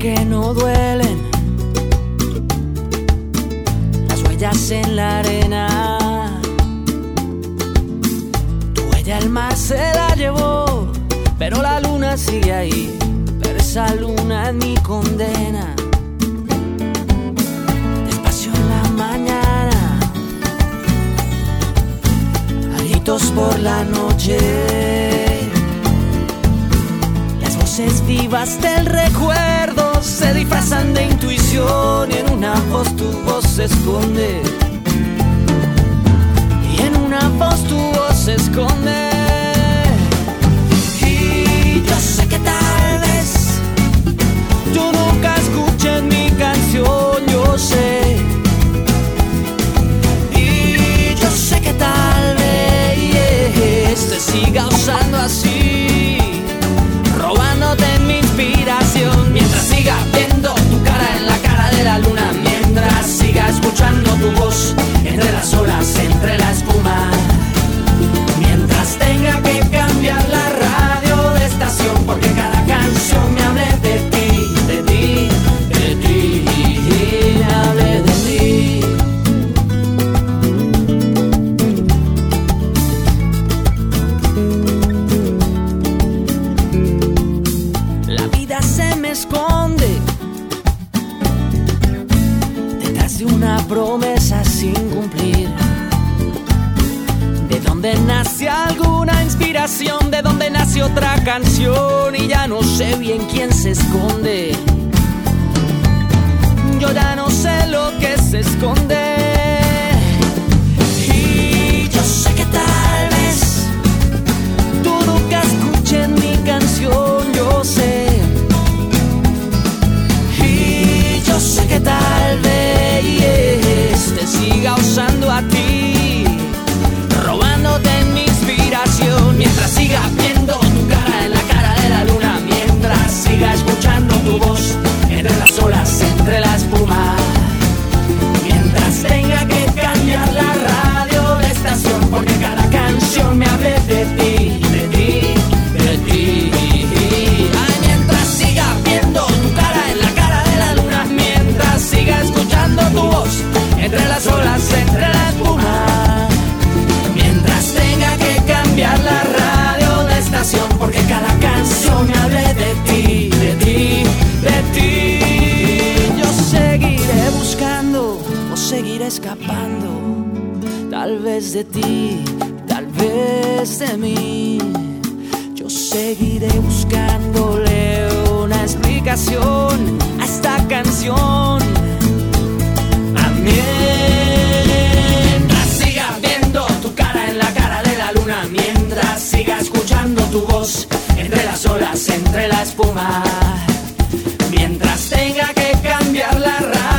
que no duelen, las huellas en la arena. Tu huella el mar se la llevó, pero la luna sigue ahí, pero esa luna es mi condena. Despacio en la mañana, alitos por la noche. Las voces vivas del recuerdo se disfrazan de intuición y en una voz tu voz se esconde. De una promesa sin cumplir. De donde nace alguna inspiración, de donde nace otra canción y ya no sé bien quién se esconde. Yo ya no sé lo que se esconde. Entre las olas, entre la espuma. Mientras tenga que cambiar la radio de estación, porque cada canción me hable de ti, de ti, de ti. Yo seguiré buscando o seguiré escapando, tal vez de ti, tal vez de mí. Yo seguiré buscándole siga escuchando tu voz entre las olas, entre la espuma, mientras tenga que cambiar la radio.